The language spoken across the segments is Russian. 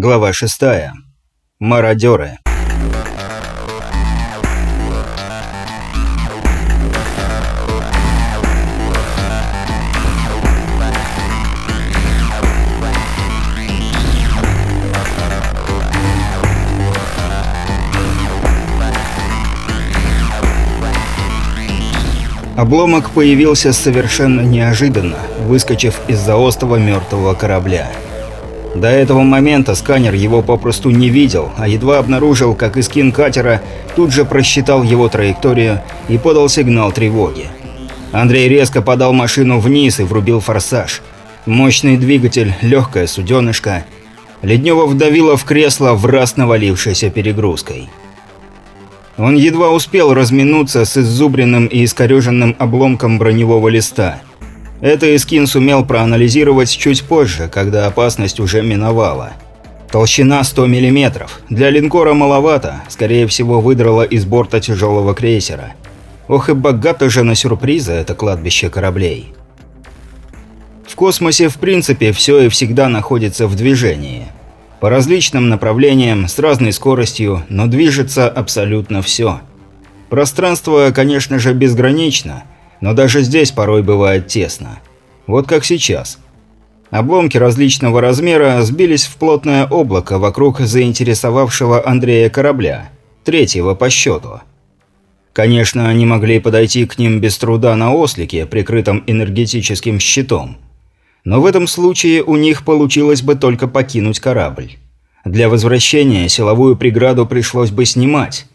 Глава 6. Мародеры. Обломок появился совершенно неожиданно, выскочив из-за остова мертвого корабля. До этого момента сканер его попросту не видел, а едва обнаружил, как Искин катера тут же просчитал его траекторию и подал сигнал тревоги. Андрей резко подал машину вниз и врубил форсаж. Мощный двигатель, легкая суденышко. Леднева вдавило в кресло в раз навалившейся перегрузкой. Он едва успел разминуться с иззубренным и искореженным обломком броневого листа. Это Искин сумел проанализировать чуть позже, когда опасность уже миновала. Толщина 100 мм. Для линкора маловато, скорее всего выдрала из борта тяжелого крейсера. Ох и богато же на сюрпризы это кладбище кораблей. В космосе в принципе все и всегда находится в движении. По различным направлениям, с разной скоростью, но движется абсолютно все. Пространство, конечно же, безгранично, но даже здесь порой бывает тесно. Вот как сейчас. Обломки различного размера сбились в плотное облако вокруг заинтересовавшего Андрея корабля, третьего по счету. Конечно, они могли подойти к ним без труда на ослике, прикрытом энергетическим щитом – но в этом случае у них получилось бы только покинуть корабль. Для возвращения силовую преграду пришлось бы снимать,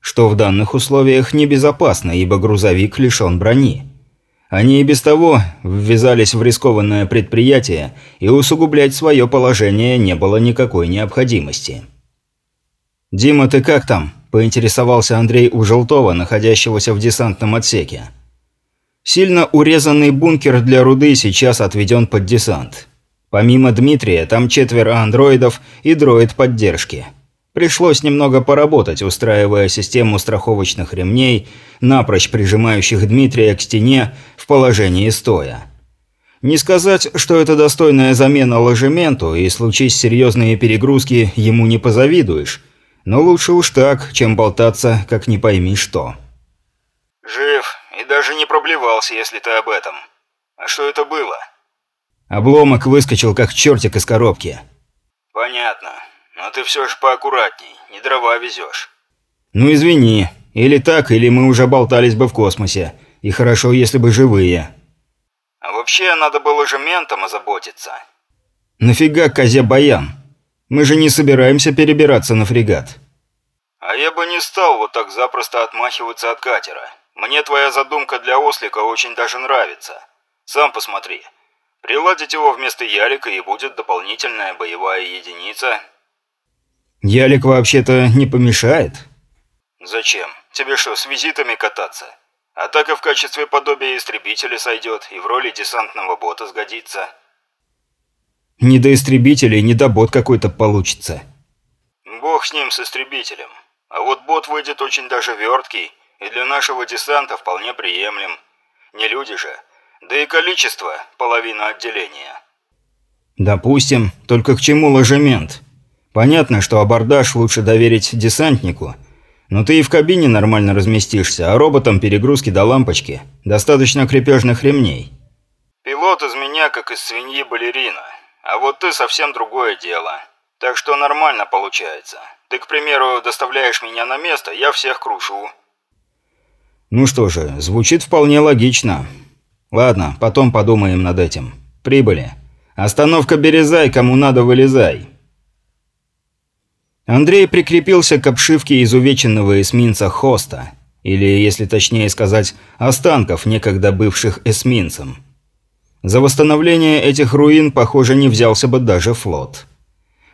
что в данных условиях небезопасно, ибо грузовик лишен брони. Они и без того ввязались в рискованное предприятие, и усугублять свое положение не было никакой необходимости. «Дима, ты как там?» – поинтересовался Андрей у Желтова, находящегося в десантном отсеке. Сильно урезанный бункер для руды сейчас отведен под десант. Помимо Дмитрия, там четверо андроидов и дроид поддержки. Пришлось немного поработать, устраивая систему страховочных ремней, напрочь прижимающих Дмитрия к стене в положении стоя. Не сказать, что это достойная замена ложементу, и случись серьезные перегрузки, ему не позавидуешь. Но лучше уж так, чем болтаться, как не пойми что. «Жив», и даже не проблевался, если ты об этом. А что это было?» Обломок выскочил, как чертик из коробки. «Понятно. Но ты все же поаккуратней, не дрова везешь». «Ну извини. Или так, или мы уже болтались бы в космосе. И хорошо, если бы живые». «А вообще, надо было же ментом озаботиться». «Нафига козе баян? Мы же не собираемся перебираться на фрегат». «А я бы не стал вот так запросто отмахиваться от катера. Мне твоя задумка для ослика очень даже нравится. Сам посмотри. Приладить его вместо ялика и будет дополнительная боевая единица. Ялик вообще-то не помешает. Зачем? Тебе что, с визитами кататься? А так и в качестве подобия истребителя сойдет, и в роли десантного бота сгодится. Не до истребителей, не до бот какой-то получится. Бог с ним, с истребителем. А вот бот выйдет очень даже верткий, и для нашего десанта вполне приемлем. Не люди же. Да и количество – половина отделения. Допустим, только к чему ложемент? Понятно, что абордаж лучше доверить десантнику, но ты и в кабине нормально разместишься, а роботам перегрузки до лампочки. Достаточно крепежных ремней. Пилот из меня как из свиньи балерина, а вот ты совсем другое дело. Так что нормально получается. Ты, к примеру, доставляешь меня на место, я всех крушу. Ну что же, звучит вполне логично. Ладно, потом подумаем над этим. Прибыли. Остановка Березай, кому надо вылезай. Андрей прикрепился к обшивке изувеченного эсминца Хоста, или, если точнее сказать, останков некогда бывших эсминцем. За восстановление этих руин, похоже, не взялся бы даже флот.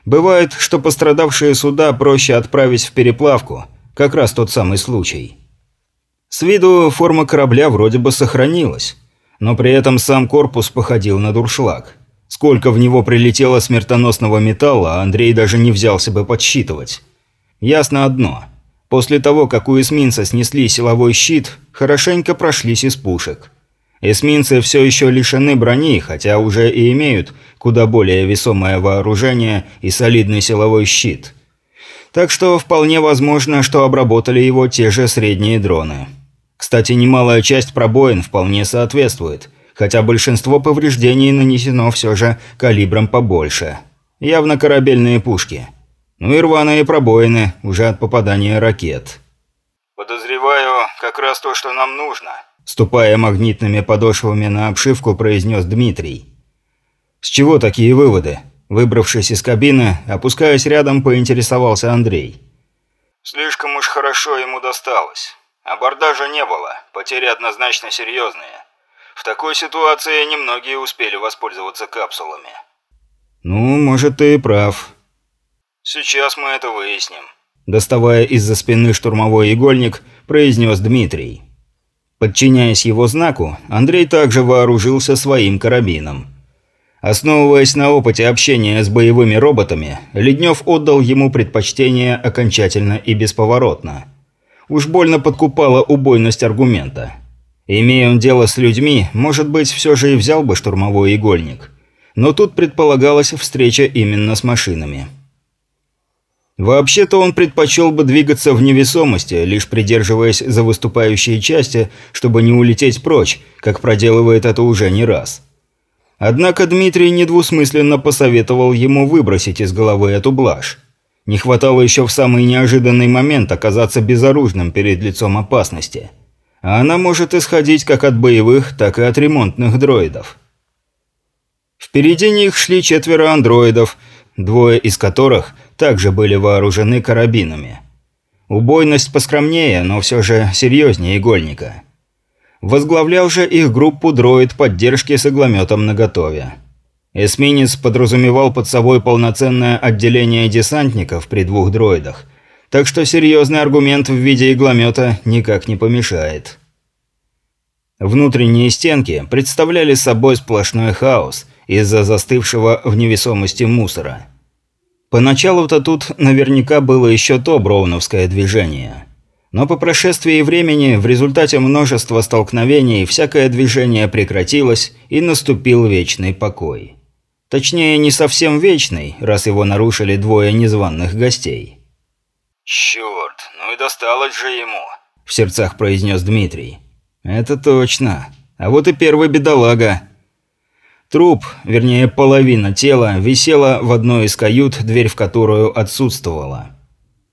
Бывает, что пострадавшие суда проще отправить в переплавку, как раз тот самый случай. С виду форма корабля вроде бы сохранилась, но при этом сам корпус походил на дуршлаг. Сколько в него прилетело смертоносного металла, Андрей даже не взялся бы подсчитывать. Ясно одно. После того, как у эсминца снесли силовой щит, хорошенько прошлись из пушек. Эсминцы все еще лишены брони, хотя уже и имеют куда более весомое вооружение и солидный силовой щит. Так что вполне возможно, что обработали его те же средние дроны. Кстати, немалая часть пробоин вполне соответствует, хотя большинство повреждений нанесено все же калибром побольше. Явно корабельные пушки. Ну и рваные пробоины, уже от попадания ракет. «Подозреваю, как раз то, что нам нужно», ступая магнитными подошвами на обшивку, произнес Дмитрий. «С чего такие выводы?» Выбравшись из кабины, опускаясь рядом, поинтересовался Андрей. «Слишком уж хорошо ему досталось. Абордажа не было, потери однозначно серьезные. В такой ситуации немногие успели воспользоваться капсулами». «Ну, может, ты и прав». «Сейчас мы это выясним», – доставая из-за спины штурмовой игольник, произнес Дмитрий. Подчиняясь его знаку, Андрей также вооружился своим карабином. Основываясь на опыте общения с боевыми роботами, Леднев отдал ему предпочтение окончательно и бесповоротно. Уж больно подкупала убойность аргумента. Имея он дело с людьми, может быть, все же и взял бы штурмовой игольник. Но тут предполагалась встреча именно с машинами. Вообще-то он предпочел бы двигаться в невесомости, лишь придерживаясь за выступающие части, чтобы не улететь прочь, как проделывает это уже не раз. Однако Дмитрий недвусмысленно посоветовал ему выбросить из головы эту блажь. Не хватало еще в самый неожиданный момент оказаться безоружным перед лицом опасности. Она может исходить как от боевых, так и от ремонтных дроидов. Впереди них шли четверо андроидов, двое из которых – также были вооружены карабинами. Убойность поскромнее, но все же серьезнее игольника. Возглавлял же их группу дроид поддержки с иглометом наготове. Эсминец подразумевал под собой полноценное отделение десантников при двух дроидах, так что серьезный аргумент в виде игломета никак не помешает. Внутренние стенки представляли собой сплошной хаос из-за застывшего в невесомости мусора – Поначалу-то тут наверняка было еще то броуновское движение. Но по прошествии времени, в результате множества столкновений, всякое движение прекратилось и наступил вечный покой. Точнее, не совсем вечный, раз его нарушили двое незваных гостей. «Черт, ну и досталось же ему», – в сердцах произнес Дмитрий. «Это точно. А вот и первый бедолага. Труп, вернее половина тела, висела в одной из кают, дверь в которую отсутствовала.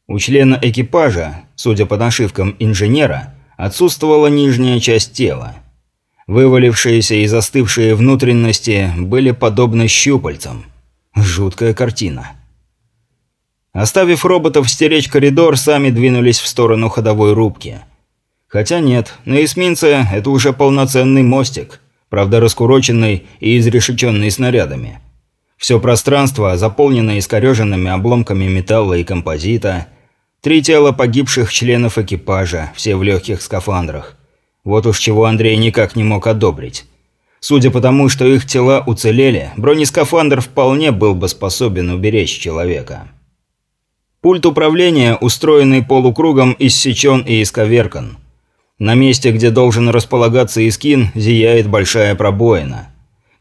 У члена экипажа, судя по нашивкам инженера, отсутствовала нижняя часть тела. Вывалившиеся и застывшие внутренности были подобны щупальцам. Жуткая картина. Оставив роботов стеречь коридор, сами двинулись в сторону ходовой рубки. Хотя нет, на эсминце это уже полноценный мостик – правда раскуроченный и изрешеченный снарядами. Все пространство заполнено искореженными обломками металла и композита. Три тела погибших членов экипажа, все в легких скафандрах. Вот уж чего Андрей никак не мог одобрить. Судя по тому, что их тела уцелели, бронескафандр вполне был бы способен уберечь человека. Пульт управления, устроенный полукругом, иссечен и исковеркан – на месте, где должен располагаться Искин, зияет большая пробоина.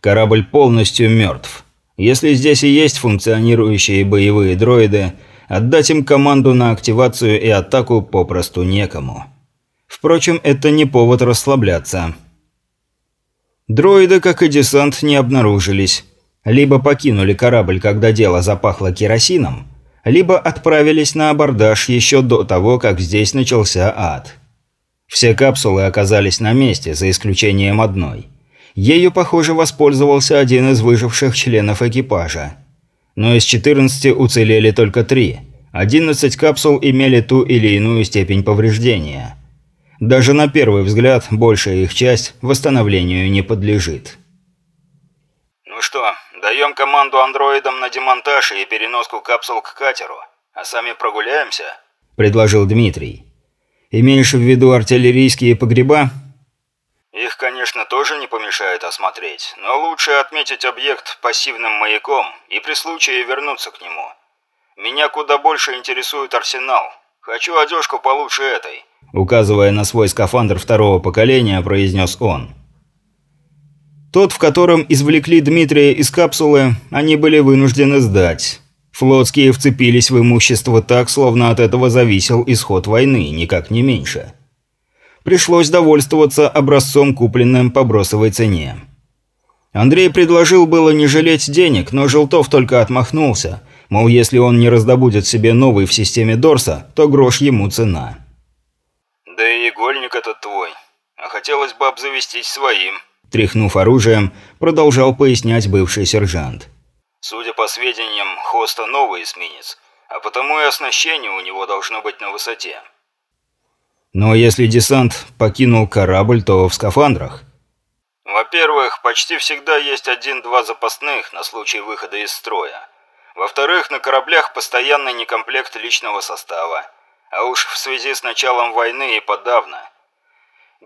Корабль полностью мертв. Если здесь и есть функционирующие боевые дроиды, отдать им команду на активацию и атаку попросту некому. Впрочем, это не повод расслабляться. Дроиды, как и десант, не обнаружились. Либо покинули корабль, когда дело запахло керосином, либо отправились на абордаж еще до того, как здесь начался ад. Все капсулы оказались на месте, за исключением одной. Ею, похоже, воспользовался один из выживших членов экипажа. Но из 14 уцелели только три. 11 капсул имели ту или иную степень повреждения. Даже на первый взгляд, большая их часть восстановлению не подлежит. «Ну что, даем команду андроидам на демонтаж и переноску капсул к катеру, а сами прогуляемся?» – предложил Дмитрий. Имеешь в виду артиллерийские погреба? Их, конечно, тоже не помешает осмотреть, но лучше отметить объект пассивным маяком и при случае вернуться к нему. Меня куда больше интересует арсенал. Хочу одежку получше этой. Указывая на свой скафандр второго поколения, произнес он. Тот, в котором извлекли Дмитрия из капсулы, они были вынуждены сдать. Флотские вцепились в имущество так, словно от этого зависел исход войны, никак не меньше. Пришлось довольствоваться образцом, купленным по бросовой цене. Андрей предложил было не жалеть денег, но Желтов только отмахнулся, мол, если он не раздобудет себе новый в системе Дорса, то грош ему цена. «Да и игольник этот твой, а хотелось бы обзавестись своим», тряхнув оружием, продолжал пояснять бывший сержант. Судя по сведениям, Хоста новый эсминец, а потому и оснащение у него должно быть на высоте. Но если десант покинул корабль, то в скафандрах. Во-первых, почти всегда есть один-два запасных на случай выхода из строя. Во-вторых, на кораблях постоянный некомплект личного состава. А уж в связи с началом войны и подавно.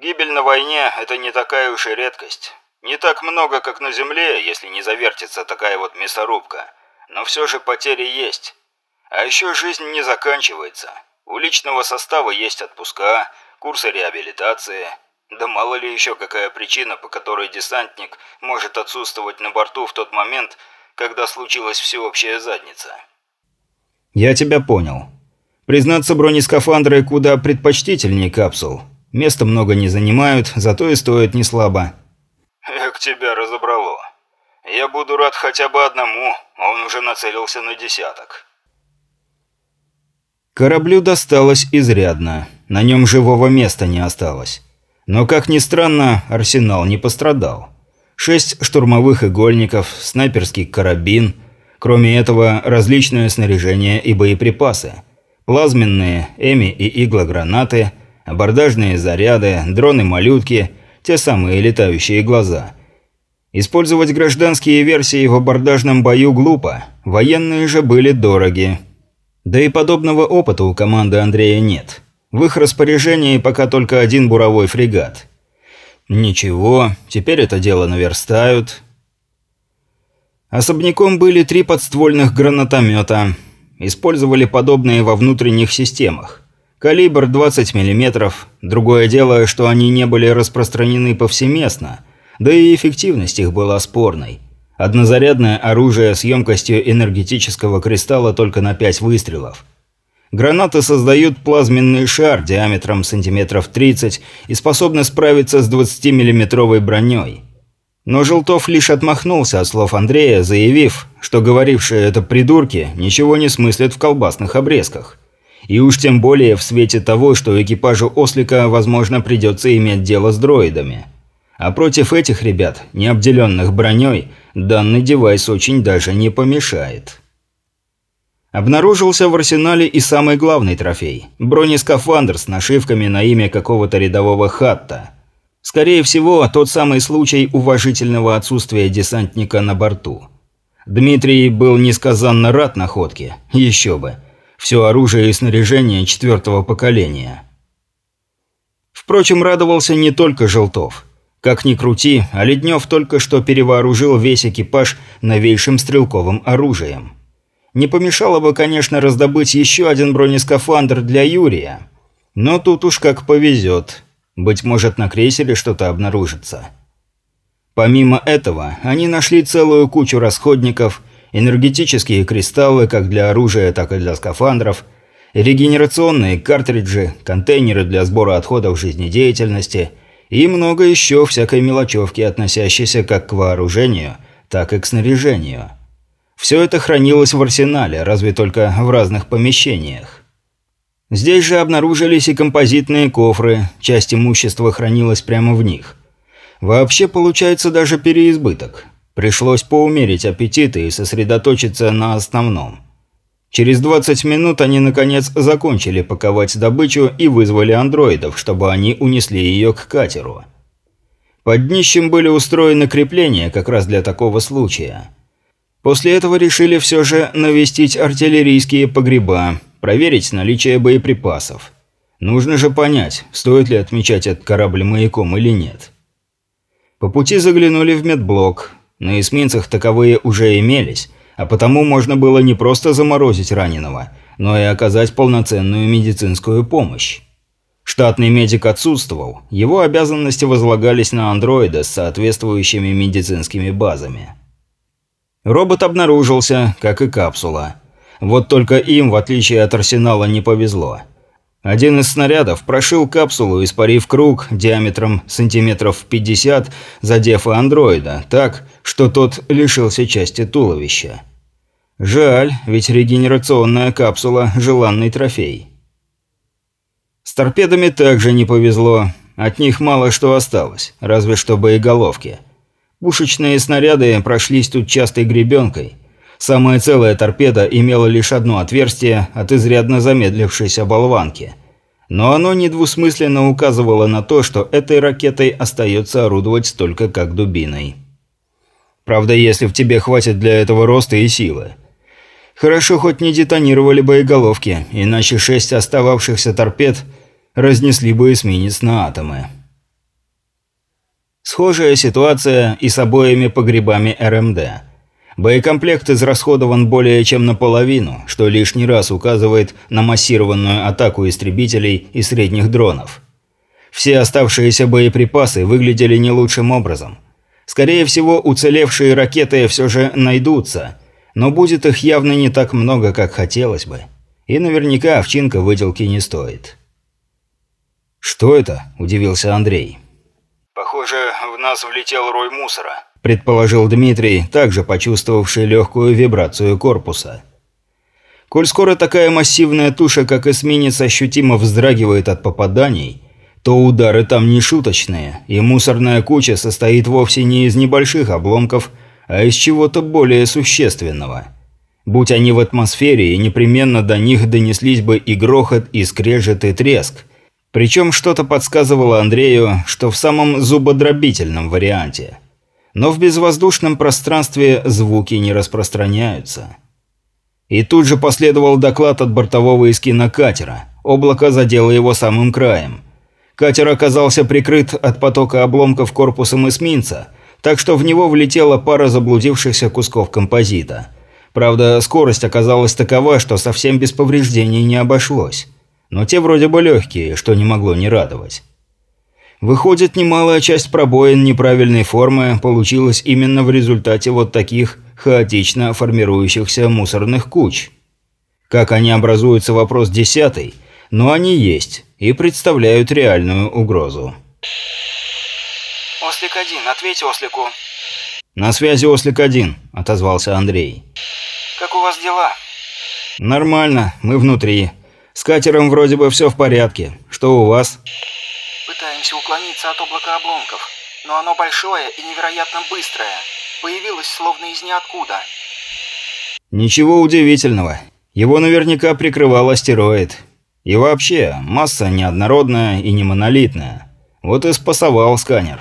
Гибель на войне – это не такая уж и редкость. Не так много, как на Земле, если не завертится такая вот мясорубка. Но все же потери есть. А еще жизнь не заканчивается. У личного состава есть отпуска, курсы реабилитации. Да мало ли еще какая причина, по которой десантник может отсутствовать на борту в тот момент, когда случилась всеобщая задница. Я тебя понял. Признаться, бронескафандры куда предпочтительнее капсул. Места много не занимают, зато и стоят не слабо. Эх, тебя разобрало. Я буду рад хотя бы одному, а он уже нацелился на десяток. Кораблю досталось изрядно. На нем живого места не осталось. Но, как ни странно, арсенал не пострадал. Шесть штурмовых игольников, снайперский карабин. Кроме этого, различное снаряжение и боеприпасы. Плазменные, эми и иглогранаты, абордажные заряды, дроны-малютки – те самые летающие глаза. Использовать гражданские версии в абордажном бою глупо, военные же были дороги. Да и подобного опыта у команды Андрея нет. В их распоряжении пока только один буровой фрегат. Ничего, теперь это дело наверстают. Особняком были три подствольных гранатомета. Использовали подобные во внутренних системах. Калибр 20 мм. Другое дело, что они не были распространены повсеместно, да и эффективность их была спорной. Однозарядное оружие с емкостью энергетического кристалла только на 5 выстрелов. Гранаты создают плазменный шар диаметром сантиметров 30 и способны справиться с 20-миллиметровой броней. Но Желтов лишь отмахнулся от слов Андрея, заявив, что говорившие это придурки ничего не смыслят в колбасных обрезках – и уж тем более в свете того, что экипажу Ослика, возможно, придется иметь дело с дроидами. А против этих ребят, не обделенных броней, данный девайс очень даже не помешает. Обнаружился в арсенале и самый главный трофей – бронескафандр с нашивками на имя какого-то рядового хатта. Скорее всего, тот самый случай уважительного отсутствия десантника на борту. Дмитрий был несказанно рад находке, еще бы – все оружие и снаряжение четвертого поколения. Впрочем, радовался не только Желтов. Как ни крути, а Леднев только что перевооружил весь экипаж новейшим стрелковым оружием. Не помешало бы, конечно, раздобыть еще один бронескафандр для Юрия. Но тут уж как повезет. Быть может, на крейсере что-то обнаружится. Помимо этого, они нашли целую кучу расходников – энергетические кристаллы как для оружия, так и для скафандров, регенерационные картриджи, контейнеры для сбора отходов жизнедеятельности и много еще всякой мелочевки, относящейся как к вооружению, так и к снаряжению. Все это хранилось в арсенале, разве только в разных помещениях. Здесь же обнаружились и композитные кофры, часть имущества хранилась прямо в них. Вообще получается даже переизбыток. Пришлось поумерить аппетиты и сосредоточиться на основном. Через 20 минут они, наконец, закончили паковать добычу и вызвали андроидов, чтобы они унесли ее к катеру. Под днищем были устроены крепления как раз для такого случая. После этого решили все же навестить артиллерийские погреба, проверить наличие боеприпасов. Нужно же понять, стоит ли отмечать этот корабль маяком или нет. По пути заглянули в медблок, на эсминцах таковые уже имелись, а потому можно было не просто заморозить раненого, но и оказать полноценную медицинскую помощь. Штатный медик отсутствовал, его обязанности возлагались на андроида с соответствующими медицинскими базами. Робот обнаружился, как и капсула. Вот только им, в отличие от арсенала, не повезло. Один из снарядов прошил капсулу, испарив круг диаметром сантиметров 50, задев и андроида, так, что тот лишился части туловища. Жаль, ведь регенерационная капсула – желанный трофей. С торпедами также не повезло. От них мало что осталось, разве что боеголовки. Пушечные снаряды прошлись тут частой гребенкой. Самая целая торпеда имела лишь одно отверстие от изрядно замедлившейся болванки. Но оно недвусмысленно указывало на то, что этой ракетой остается орудовать столько как дубиной. Правда, если в тебе хватит для этого роста и силы. Хорошо хоть не детонировали боеголовки, иначе шесть остававшихся торпед разнесли бы эсминец на атомы. Схожая ситуация и с обоими погребами РМД. Боекомплект израсходован более чем наполовину, что лишний раз указывает на массированную атаку истребителей и средних дронов. Все оставшиеся боеприпасы выглядели не лучшим образом. Скорее всего, уцелевшие ракеты все же найдутся – но будет их явно не так много, как хотелось бы. И наверняка овчинка выделки не стоит. «Что это?» – удивился Андрей. «Похоже, в нас влетел рой мусора», – предположил Дмитрий, также почувствовавший легкую вибрацию корпуса. Коль скоро такая массивная туша, как эсминец, ощутимо вздрагивает от попаданий, то удары там не шуточные, и мусорная куча состоит вовсе не из небольших обломков – а из чего-то более существенного. Будь они в атмосфере, и непременно до них донеслись бы и грохот, и скрежет, и треск. Причем что-то подсказывало Андрею, что в самом зубодробительном варианте. Но в безвоздушном пространстве звуки не распространяются. И тут же последовал доклад от бортового эскина катера. Облако задело его самым краем. Катер оказался прикрыт от потока обломков корпусом эсминца – так что в него влетела пара заблудившихся кусков композита. Правда, скорость оказалась такова, что совсем без повреждений не обошлось. Но те вроде бы легкие, что не могло не радовать. Выходит, немалая часть пробоин неправильной формы получилась именно в результате вот таких хаотично формирующихся мусорных куч. Как они образуются, вопрос десятый, но они есть и представляют реальную угрозу. «Ослик-1, ответь Ослику». «На связи Ослик-1», – отозвался Андрей. «Как у вас дела?» «Нормально, мы внутри. С катером вроде бы все в порядке. Что у вас?» «Пытаемся уклониться от облака обломков, но оно большое и невероятно быстрое. Появилось словно из ниоткуда». «Ничего удивительного. Его наверняка прикрывал астероид. И вообще, масса неоднородная и не монолитная. Вот и спасовал сканер».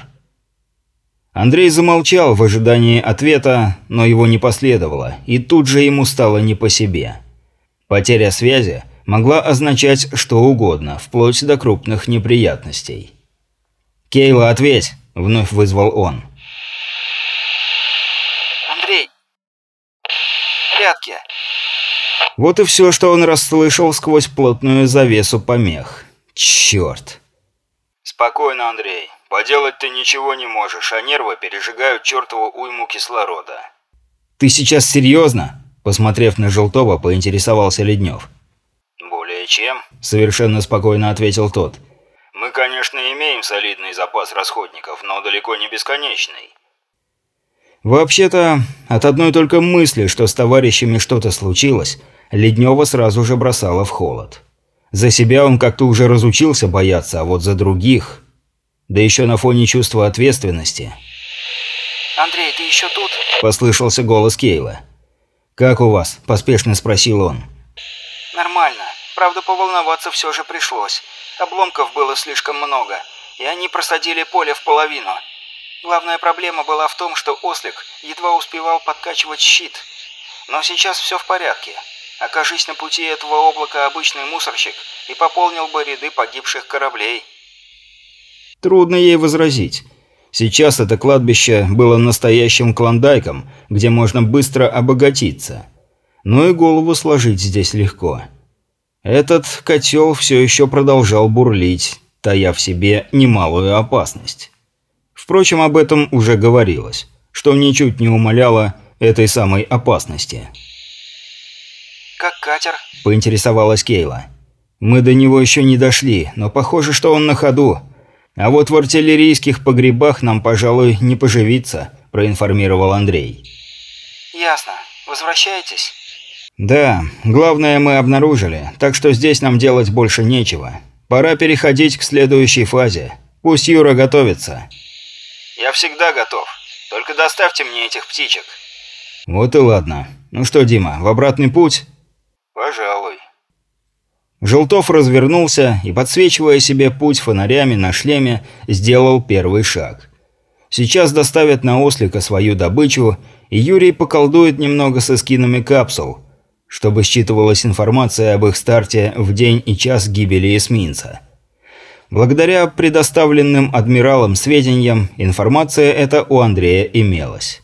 Андрей замолчал в ожидании ответа, но его не последовало, и тут же ему стало не по себе. Потеря связи могла означать что угодно, вплоть до крупных неприятностей. «Кейла, ответь!» – вновь вызвал он. «Андрей! В порядке!» Вот и все, что он расслышал сквозь плотную завесу помех. Черт! «Спокойно, Андрей. Поделать ты ничего не можешь, а нервы пережигают чертову уйму кислорода». «Ты сейчас серьезно?» Посмотрев на Желтого, поинтересовался Леднев. «Более чем», – совершенно спокойно ответил тот. «Мы, конечно, имеем солидный запас расходников, но далеко не бесконечный». Вообще-то, от одной только мысли, что с товарищами что-то случилось, Леднева сразу же бросала в холод. За себя он как-то уже разучился бояться, а вот за других... Да еще на фоне чувства ответственности. «Андрей, ты еще тут?» – послышался голос Кейла. «Как у вас?» – поспешно спросил он. «Нормально. Правда, поволноваться все же пришлось. Обломков было слишком много, и они просадили поле в половину. Главная проблема была в том, что Ослик едва успевал подкачивать щит. Но сейчас все в порядке. Окажись на пути этого облака обычный мусорщик и пополнил бы ряды погибших кораблей». Трудно ей возразить. Сейчас это кладбище было настоящим клондайком, где можно быстро обогатиться. Но и голову сложить здесь легко. Этот котел все еще продолжал бурлить, тая в себе немалую опасность. Впрочем, об этом уже говорилось, что ничуть не умаляло этой самой опасности. «Как катер?» – поинтересовалась Кейла. «Мы до него еще не дошли, но похоже, что он на ходу. А вот в артиллерийских погребах нам, пожалуй, не поживиться», – проинформировал Андрей. «Ясно. Возвращаетесь?» «Да, главное мы обнаружили, так что здесь нам делать больше нечего. Пора переходить к следующей фазе. Пусть Юра готовится». «Я всегда готов. Только доставьте мне этих птичек». «Вот и ладно. Ну что, Дима, в обратный путь?» «Пожалуй». Желтов развернулся и, подсвечивая себе путь фонарями на шлеме, сделал первый шаг. Сейчас доставят на ослика свою добычу, и Юрий поколдует немного со скинами капсул, чтобы считывалась информация об их старте в день и час гибели эсминца. Благодаря предоставленным адмиралам сведениям, информация эта у Андрея имелась.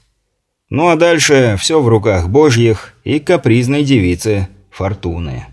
Ну а дальше все в руках божьих и капризной девицы Фортуны.